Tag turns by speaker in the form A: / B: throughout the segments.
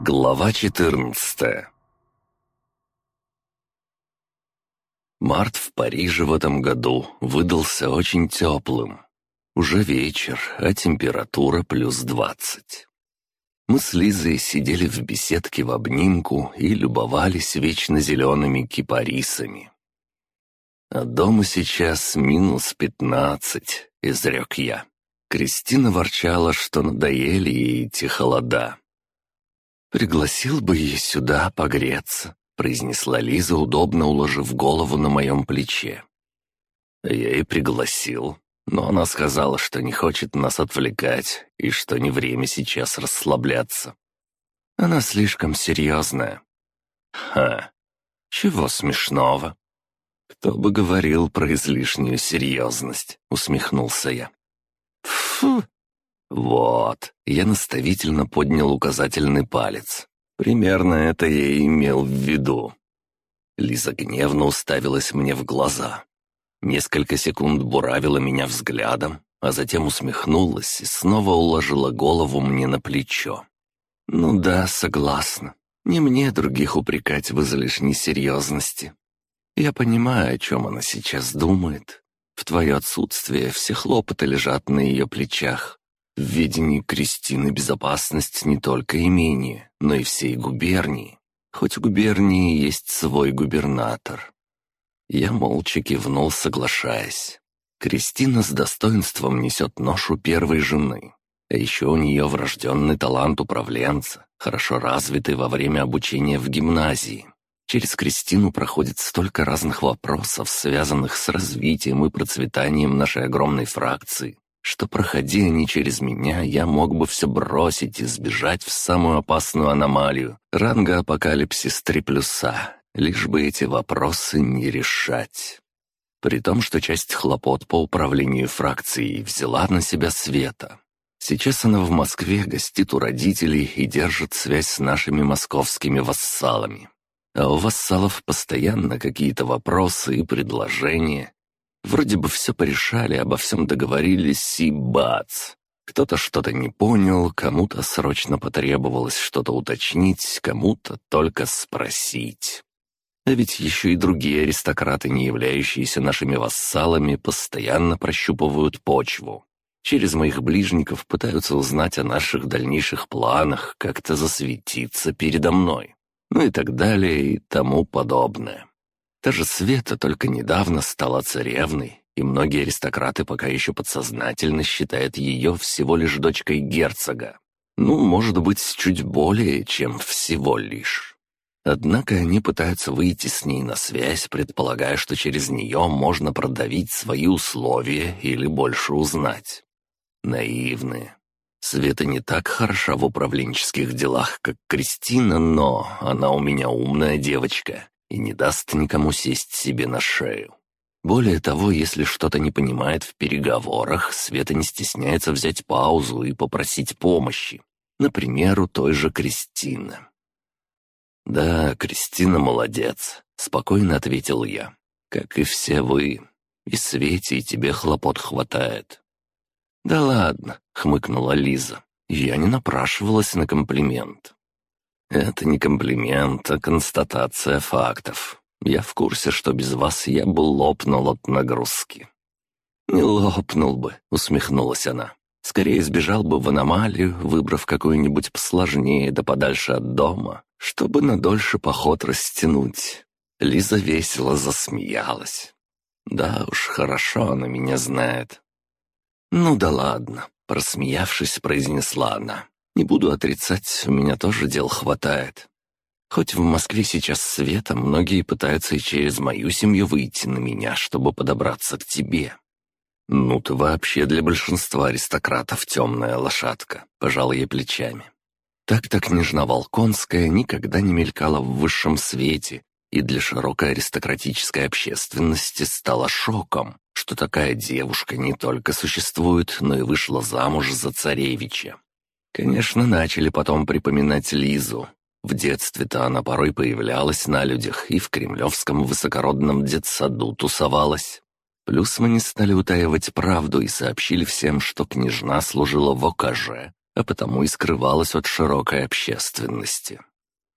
A: Глава 14 Март в Париже в этом году выдался очень теплым. Уже вечер, а температура плюс двадцать. Мы с Лизой сидели в беседке в обнимку и любовались вечно зелеными кипарисами. А дома сейчас минус пятнадцать, изрек я. Кристина ворчала, что надоели ей эти холода. «Пригласил бы ее сюда погреться», — произнесла Лиза, удобно уложив голову на моем плече. Я и пригласил, но она сказала, что не хочет нас отвлекать и что не время сейчас расслабляться. Она слишком серьезная. Ха, чего смешного? Кто бы говорил про излишнюю серьезность, усмехнулся я. Фу, «Вот», — я наставительно поднял указательный палец. Примерно это я и имел в виду. Лиза гневно уставилась мне в глаза. Несколько секунд буравила меня взглядом, а затем усмехнулась и снова уложила голову мне на плечо. «Ну да, согласна. Не мне других упрекать в излишней серьезности. Я понимаю, о чем она сейчас думает. В твое отсутствие все хлопоты лежат на ее плечах. В ведении Кристины безопасность не только имения, но и всей губернии. Хоть в губернии есть свой губернатор. Я молча кивнул, соглашаясь. Кристина с достоинством несет ношу первой жены. А еще у нее врожденный талант управленца, хорошо развитый во время обучения в гимназии. Через Кристину проходит столько разных вопросов, связанных с развитием и процветанием нашей огромной фракции, что, проходи они через меня, я мог бы все бросить и сбежать в самую опасную аномалию, ранга апокалипсис три плюса, лишь бы эти вопросы не решать. При том, что часть хлопот по управлению фракцией взяла на себя Света. Сейчас она в Москве гостит у родителей и держит связь с нашими московскими вассалами. А у вассалов постоянно какие-то вопросы и предложения, Вроде бы все порешали, обо всем договорились, и бац! Кто-то что-то не понял, кому-то срочно потребовалось что-то уточнить, кому-то только спросить. А ведь еще и другие аристократы, не являющиеся нашими вассалами, постоянно прощупывают почву. Через моих ближников пытаются узнать о наших дальнейших планах, как-то засветиться передо мной. Ну и так далее и тому подобное. Та же Света только недавно стала царевной, и многие аристократы пока еще подсознательно считают ее всего лишь дочкой герцога. Ну, может быть, чуть более, чем всего лишь. Однако они пытаются выйти с ней на связь, предполагая, что через нее можно продавить свои условия или больше узнать. Наивные. Света не так хороша в управленческих делах, как Кристина, но она у меня умная девочка и не даст никому сесть себе на шею. Более того, если что-то не понимает в переговорах, Света не стесняется взять паузу и попросить помощи. Например, у той же Кристины. «Да, Кристина молодец», — спокойно ответил я. «Как и все вы. И Свете, и тебе хлопот хватает». «Да ладно», — хмыкнула Лиза. «Я не напрашивалась на комплимент. «Это не комплимент, а констатация фактов. Я в курсе, что без вас я бы лопнул от нагрузки». «Не лопнул бы», — усмехнулась она. «Скорее сбежал бы в аномалию, выбрав какую-нибудь посложнее да подальше от дома, чтобы на дольше поход растянуть». Лиза весело засмеялась. «Да уж, хорошо она меня знает». «Ну да ладно», — просмеявшись, произнесла она. Не буду отрицать, у меня тоже дел хватает. Хоть в Москве сейчас света, многие пытаются и через мою семью выйти на меня, чтобы подобраться к тебе. Ну ты вообще для большинства аристократов темная лошадка, пожал ей плечами. Так-то княжна Волконская никогда не мелькала в высшем свете, и для широкой аристократической общественности стала шоком, что такая девушка не только существует, но и вышла замуж за царевича. Конечно, начали потом припоминать Лизу. В детстве-то она порой появлялась на людях и в кремлевском высокородном детсаду тусовалась. Плюс мы не стали утаивать правду и сообщили всем, что княжна служила в ОКЖ, а потому и скрывалась от широкой общественности.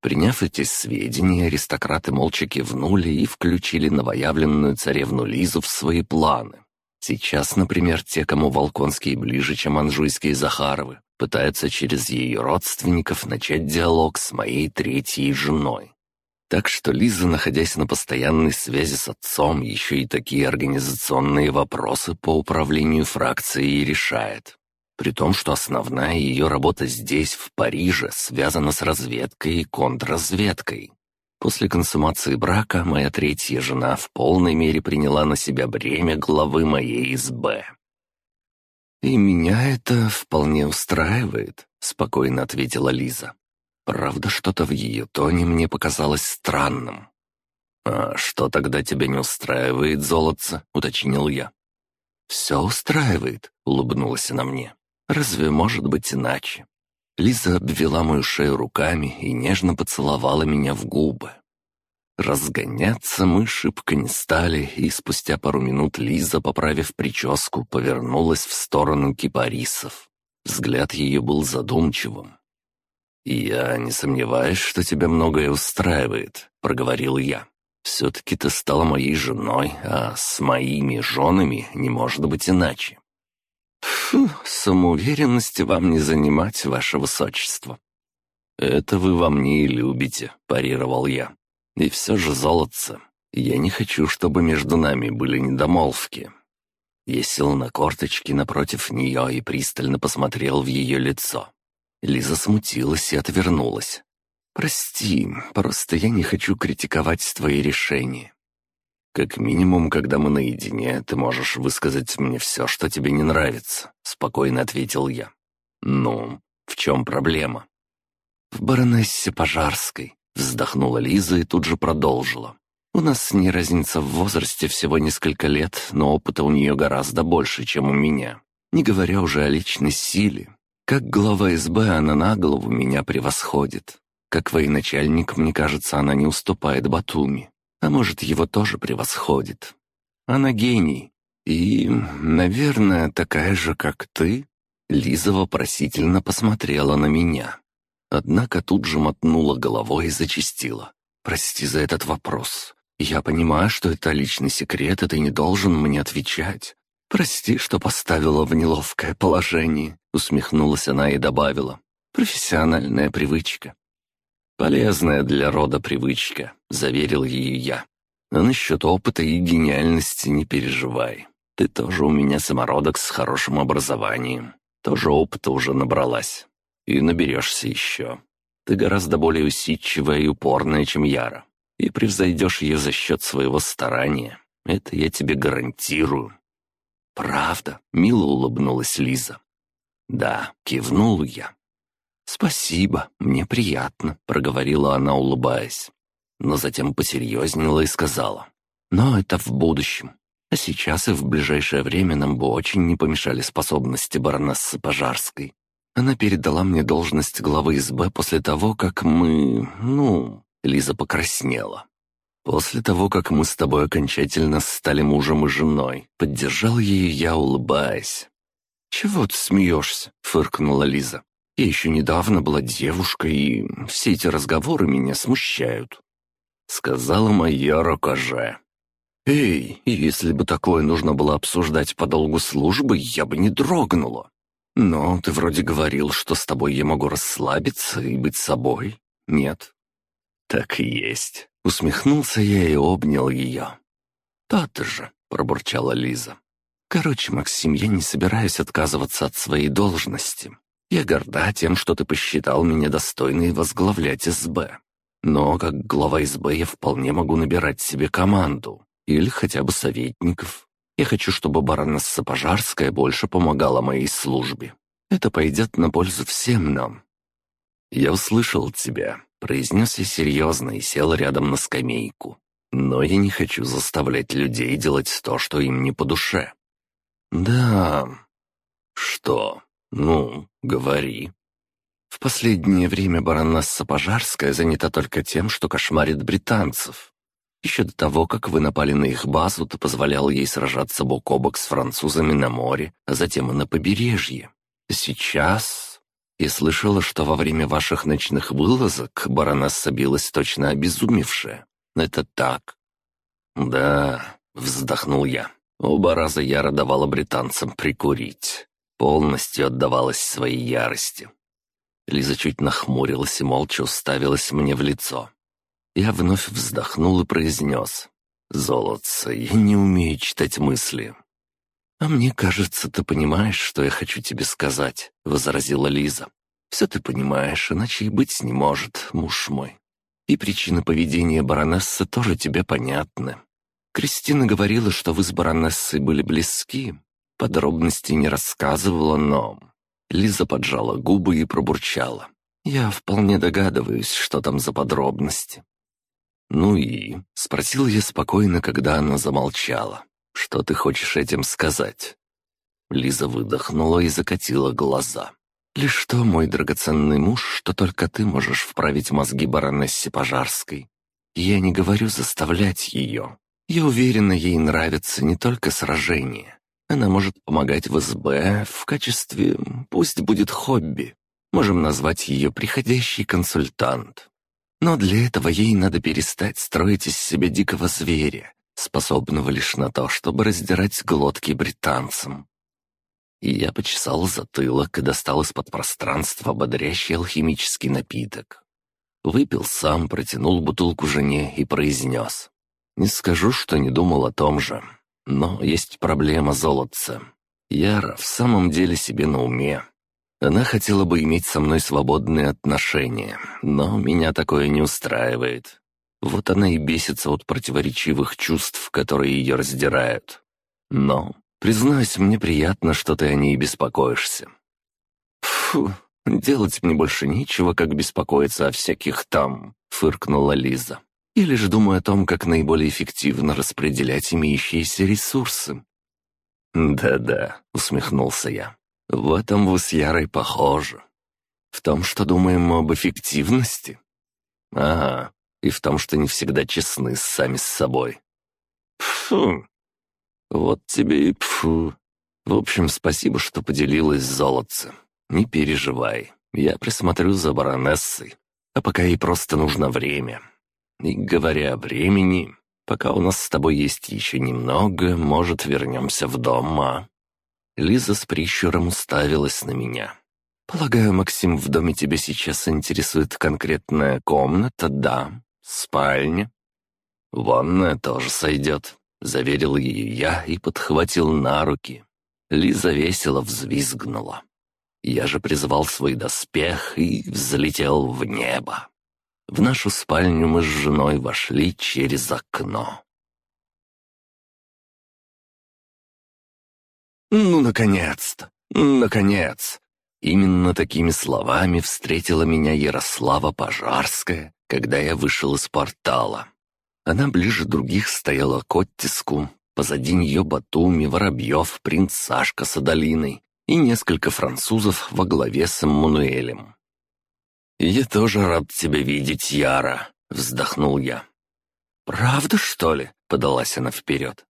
A: Приняв эти сведения, аристократы молча кивнули и включили новоявленную царевну Лизу в свои планы. Сейчас, например, те, кому Волконские ближе, чем Анжуйские Захаровы, пытаются через ее родственников начать диалог с моей третьей женой. Так что Лиза, находясь на постоянной связи с отцом, еще и такие организационные вопросы по управлению фракцией решает. При том, что основная ее работа здесь, в Париже, связана с разведкой и контрразведкой. После консумации брака моя третья жена в полной мере приняла на себя бремя главы моей СБ. «И меня это вполне устраивает», — спокойно ответила Лиза. Правда, что-то в ее тоне мне показалось странным. «А что тогда тебя не устраивает, золотце?» — уточнил я. «Все устраивает», — улыбнулась она мне. «Разве может быть иначе?» Лиза обвела мою шею руками и нежно поцеловала меня в губы. Разгоняться мы шибко не стали, и спустя пару минут Лиза, поправив прическу, повернулась в сторону кипарисов. Взгляд ее был задумчивым. «Я не сомневаюсь, что тебя многое устраивает», — проговорил я. «Все-таки ты стала моей женой, а с моими женами не может быть иначе». «Фу, самоуверенности вам не занимать, ваше высочество». «Это вы во мне и любите», — парировал я. И все же, золотце, я не хочу, чтобы между нами были недомолвки. Я сел на корточки напротив нее и пристально посмотрел в ее лицо. Лиза смутилась и отвернулась. «Прости, просто я не хочу критиковать твои решения. Как минимум, когда мы наедине, ты можешь высказать мне все, что тебе не нравится», — спокойно ответил я. «Ну, в чем проблема?» «В баронессе Пожарской. Вздохнула Лиза и тут же продолжила. «У нас с ней разница в возрасте всего несколько лет, но опыта у нее гораздо больше, чем у меня. Не говоря уже о личной силе. Как глава СБ она на голову меня превосходит. Как военачальник, мне кажется, она не уступает Батуми. А может, его тоже превосходит. Она гений. И, наверное, такая же, как ты?» Лиза вопросительно посмотрела на меня. Однако тут же мотнула головой и зачистила. «Прости за этот вопрос. Я понимаю, что это личный секрет, и ты не должен мне отвечать. Прости, что поставила в неловкое положение», — усмехнулась она и добавила. «Профессиональная привычка». «Полезная для рода привычка», — заверил ее я. «А насчет опыта и гениальности не переживай. Ты тоже у меня самородок с хорошим образованием. Тоже опыта уже набралась. И наберешься еще. Ты гораздо более усидчивая и упорная, чем Яра. И превзойдешь ее за счет своего старания. Это я тебе гарантирую». «Правда?» — мило улыбнулась Лиза. «Да», — кивнул я. «Спасибо, мне приятно», — проговорила она, улыбаясь. Но затем посерьезнела и сказала. «Но это в будущем. А сейчас и в ближайшее время нам бы очень не помешали способности баронессы Пожарской. Она передала мне должность главы СБ после того, как мы... ну...» Лиза покраснела. «После того, как мы с тобой окончательно стали мужем и женой», поддержал ее я, улыбаясь. «Чего ты смеешься?» — фыркнула Лиза. «Я еще недавно была девушкой, и все эти разговоры меня смущают», — сказала моя рукоже. «Эй, если бы такое нужно было обсуждать по долгу службы, я бы не дрогнула. «Но ты вроде говорил, что с тобой я могу расслабиться и быть собой. Нет?» «Так и есть». Усмехнулся я и обнял ее. «То-то же», — пробурчала Лиза. «Короче, Максим, я не собираюсь отказываться от своей должности. Я горда тем, что ты посчитал меня достойной возглавлять СБ. Но как глава СБ я вполне могу набирать себе команду. Или хотя бы советников. Я хочу, чтобы баронесса Пожарская больше помогала моей службе. Это пойдет на пользу всем нам». «Я услышал тебя», — произнес я серьезно и сел рядом на скамейку. «Но я не хочу заставлять людей делать то, что им не по душе». «Да...» «Что? Ну, говори». В последнее время баронесса Пожарская занята только тем, что кошмарит британцев. Еще до того, как вы напали на их базу, ты позволял ей сражаться бок о бок с французами на море, а затем и на побережье. Сейчас...» Я слышала, что во время ваших ночных вылазок баронесса билась точно обезумевшая. Это так?» «Да», — вздохнул я. Оба раза Яра давала британцам прикурить. Полностью отдавалась своей ярости. Лиза чуть нахмурилась и молча уставилась мне в лицо. Я вновь вздохнул и произнес. «Золотце, я не умею читать мысли». «А мне кажется, ты понимаешь, что я хочу тебе сказать», — возразила Лиза. «Все ты понимаешь, иначе и быть не может, муж мой. И причины поведения баронессы тоже тебе понятны. Кристина говорила, что вы с баронессой были близки. Подробностей не рассказывала, но...» Лиза поджала губы и пробурчала. «Я вполне догадываюсь, что там за подробности». «Ну и?» — спросил я спокойно, когда она замолчала. «Что ты хочешь этим сказать?» Лиза выдохнула и закатила глаза. «Лишь то, мой драгоценный муж, что только ты можешь вправить мозги баронессе Пожарской. Я не говорю заставлять ее. Я уверена, ей нравится не только сражение. Она может помогать в СБ в качестве, пусть будет хобби. Можем назвать ее приходящий консультант. Но для этого ей надо перестать строить из себя дикого зверя, способного лишь на то, чтобы раздирать глотки британцам. И я почесал затылок и достал из-под пространства бодрящий алхимический напиток. Выпил сам, протянул бутылку жене и произнес. Не скажу, что не думал о том же. Но есть проблема золотца. Яра в самом деле себе на уме. Она хотела бы иметь со мной свободные отношения, но меня такое не устраивает. Вот она и бесится от противоречивых чувств, которые ее раздирают. Но, признаюсь, мне приятно, что ты о ней беспокоишься. Фу, делать мне больше нечего, как беспокоиться о всяких там, фыркнула Лиза. Я лишь думаю о том, как наиболее эффективно распределять имеющиеся ресурсы». «Да-да», — усмехнулся я. «В этом вы с Ярой похожи. В том, что думаем об эффективности. Ага, и в том, что не всегда честны сами с собой. Фу. Вот тебе и пфу. В общем, спасибо, что поделилась золотце. Не переживай, я присмотрю за баронессой. А пока ей просто нужно время. И говоря о времени, пока у нас с тобой есть еще немного, может, вернемся в дом, а?» Лиза с прищуром уставилась на меня. «Полагаю, Максим, в доме тебя сейчас интересует конкретная комната, да? Спальня?» «Ванная тоже сойдет», — заверил ее я и подхватил на руки. Лиза весело взвизгнула. Я же призвал свой доспех и взлетел в небо. В нашу спальню мы с женой вошли через окно. «Ну, наконец-то! Наконец!» Именно такими словами встретила меня Ярослава Пожарская, когда я вышел из портала. Она ближе других стояла к оттиску, позади нее Батуми, Воробьев, принц Сашка с Адалиной и несколько французов во главе с Эммануэлем. «Я тоже рад тебя видеть, Яра», — вздохнул я. «Правда, что ли?» — подалась она вперед.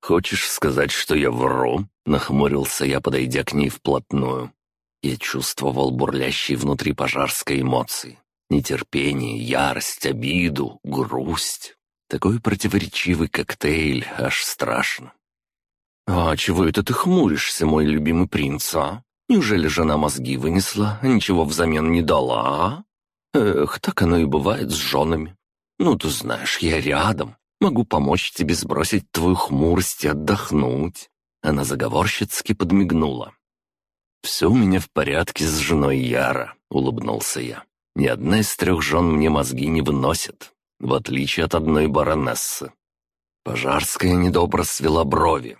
A: «Хочешь сказать, что я вру?» — нахмурился я, подойдя к ней вплотную. Я чувствовал бурлящие внутри пожарской эмоции. Нетерпение, ярость, обиду, грусть. Такой противоречивый коктейль, аж страшно. «А чего это ты хмуришься, мой любимый принц, а?» Неужели жена мозги вынесла, ничего взамен не дала, а? Эх, так оно и бывает с женами. Ну, ты знаешь, я рядом. Могу помочь тебе сбросить твою хмурость и отдохнуть». Она заговорщицки подмигнула. «Все у меня в порядке с женой Яра», — улыбнулся я. «Ни одна из трех жен мне мозги не выносит, в отличие от одной баронессы». Пожарская недобро свела брови.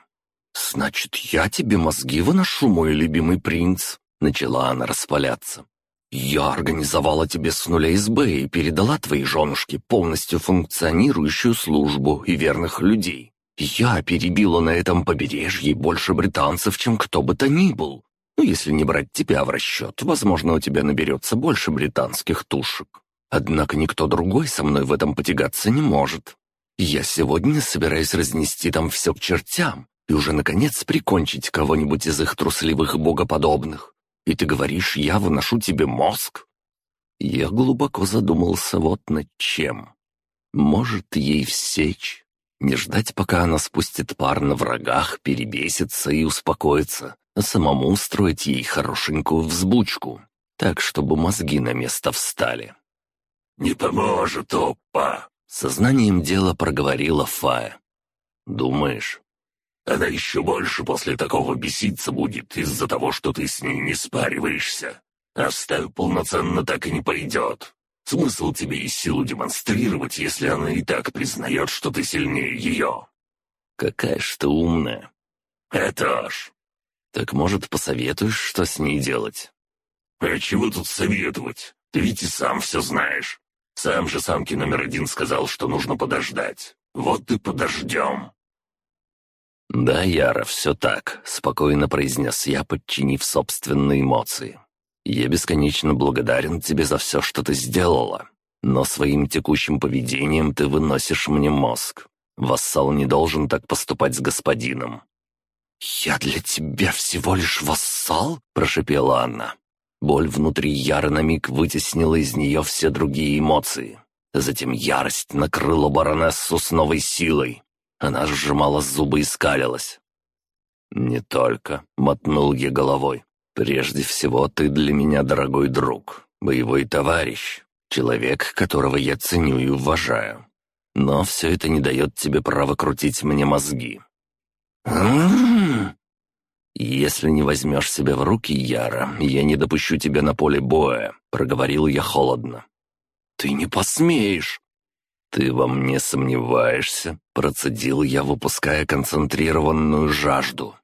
A: «Значит, я тебе мозги выношу, мой любимый принц?» Начала она распаляться. «Я организовала тебе с нуля СБ и передала твоей женушке полностью функционирующую службу и верных людей. Я перебила на этом побережье больше британцев, чем кто бы то ни был. Ну, если не брать тебя в расчет, возможно, у тебя наберется больше британских тушек. Однако никто другой со мной в этом потягаться не может. Я сегодня собираюсь разнести там все к чертям, и уже, наконец, прикончить кого-нибудь из их трусливых богоподобных. И ты говоришь, я выношу тебе мозг?» Я глубоко задумался вот над чем. Может, ей всечь? Не ждать, пока она спустит пар на врагах, перебесится и успокоится, а самому устроить ей хорошенькую взбучку, так, чтобы мозги на место встали.
B: «Не поможет, опа!»
A: — сознанием дела проговорила Фая. «Думаешь?»
B: «Она еще больше после такого беситься будет из-за того, что ты с ней не спариваешься. А в полноценно так и не пойдет. Смысл тебе и силу демонстрировать, если она и так признает, что ты сильнее ее?»
A: «Какая ж ты умная!»
B: «Это ж!»
A: «Так, может, посоветуешь, что с ней делать?»
B: «А чего тут советовать? Ты ведь и сам все знаешь. Сам же самки номер один сказал, что нужно подождать. Вот и подождем».
A: «Да, Яра, все так», — спокойно произнес я, подчинив собственные эмоции. «Я бесконечно благодарен тебе за все, что ты сделала. Но своим текущим поведением ты выносишь мне мозг. Вассал не должен так поступать с господином». «Я для тебя всего лишь вассал?» — прошепела Анна. Боль внутри Яры на миг вытеснила из нее все другие эмоции. Затем ярость накрыла баронессу с новой силой. Она сжимала зубы и скалилась. «Не только», — мотнул я головой. «Прежде всего, ты для меня дорогой друг, боевой товарищ, человек, которого я ценю и уважаю. Но все это не дает тебе права крутить мне мозги». «М-м-м!» «Если не возьмешь себя в руки, Яра, я не допущу тебя на поле боя», — проговорил я холодно. «Ты не посмеешь!» «Ты во мне сомневаешься?» — процедил я, выпуская концентрированную жажду.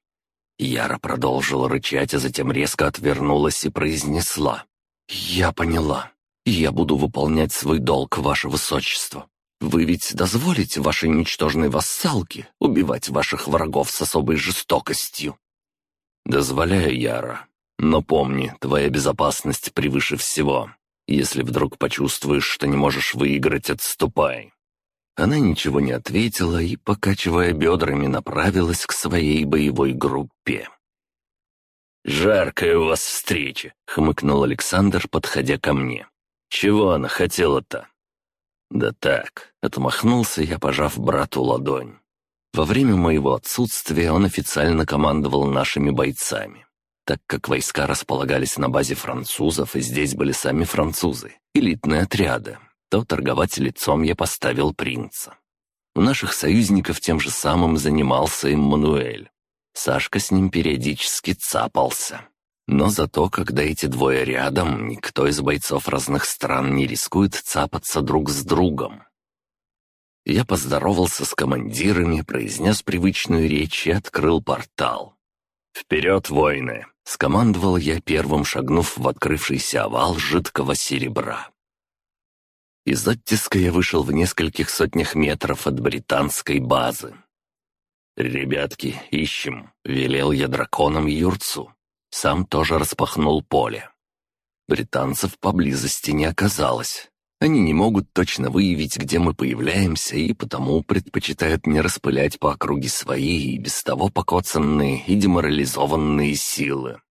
A: Яра продолжила рычать, а затем резко отвернулась и произнесла. «Я поняла. Я буду выполнять свой долг, ваше высочество. Вы ведь дозволите вашей ничтожной вассалке убивать ваших врагов с особой жестокостью?» «Дозволяю, Яра. Но помни, твоя безопасность превыше всего. Если вдруг почувствуешь, что не можешь выиграть, отступай». Она ничего не ответила и, покачивая бедрами, направилась к своей боевой группе. «Жаркая у вас встреча», — хмыкнул Александр, подходя ко мне. «Чего она хотела-то?» «Да так», — отмахнулся я, пожав брату ладонь. Во время моего отсутствия он официально командовал нашими бойцами. Так как войска располагались на базе французов, и здесь были сами французы, элитные отряды, то торговать лицом я поставил принца. У наших союзников тем же самым занимался Эммануэль. Сашка с ним периодически цапался. Но зато, когда эти двое рядом, никто из бойцов разных стран не рискует цапаться друг с другом. Я поздоровался с командирами, произнес привычную речь и открыл портал. «Вперед, воины!» — скомандовал я первым, шагнув в открывшийся овал жидкого серебра. Из оттиска я вышел в нескольких сотнях метров от британской базы. «Ребятки, ищем», — велел я драконам Юрцу. Сам тоже распахнул поле. Британцев поблизости не оказалось. Они не могут точно выявить, где мы появляемся, и потому предпочитают не распылять по округе свои и без того покоцанные и деморализованные силы.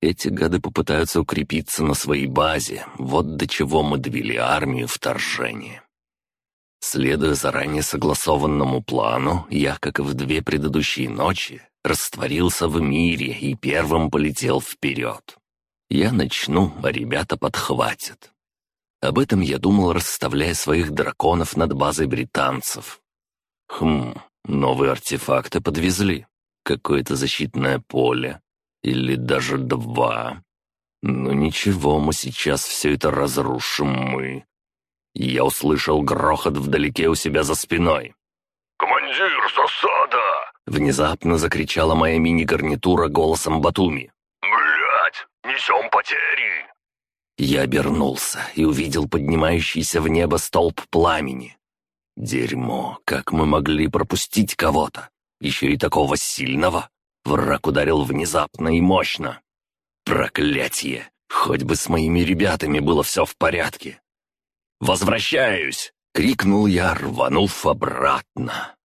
A: Эти гады попытаются укрепиться на своей базе, вот до чего мы довели армию вторжения. Следуя заранее согласованному плану, я, как и в две предыдущие ночи, растворился в мире и первым полетел вперед. Я начну, а ребята подхватят. Об этом я думал, расставляя своих драконов над базой британцев. Хм, новые артефакты подвезли. Какое-то защитное поле. Или даже два. Ну ничего, мы сейчас все это разрушим мы. Я услышал грохот вдалеке у себя за спиной.
B: «Командир, засада!»
A: Внезапно закричала моя мини-гарнитура голосом Батуми.
B: «Блядь, несем потери!»
A: Я обернулся и увидел поднимающийся в небо столб пламени. Дерьмо, как мы могли пропустить кого-то? Еще и такого сильного. Враг ударил внезапно и мощно. Проклятие! Хоть бы с моими ребятами было все в порядке. «Возвращаюсь!» — крикнул я, рванув обратно.